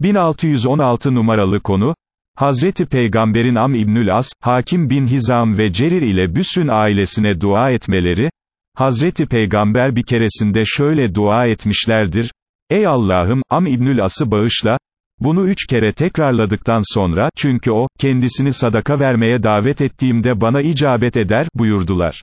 1616 numaralı konu, Hazreti Peygamberin Am İbnül As, Hakim bin Hizam ve Cerir ile Büsün ailesine dua etmeleri, Hazreti Peygamber bir keresinde şöyle dua etmişlerdir, Ey Allah'ım, Am İbnül As'ı bağışla, bunu üç kere tekrarladıktan sonra, çünkü o, kendisini sadaka vermeye davet ettiğimde bana icabet eder, buyurdular.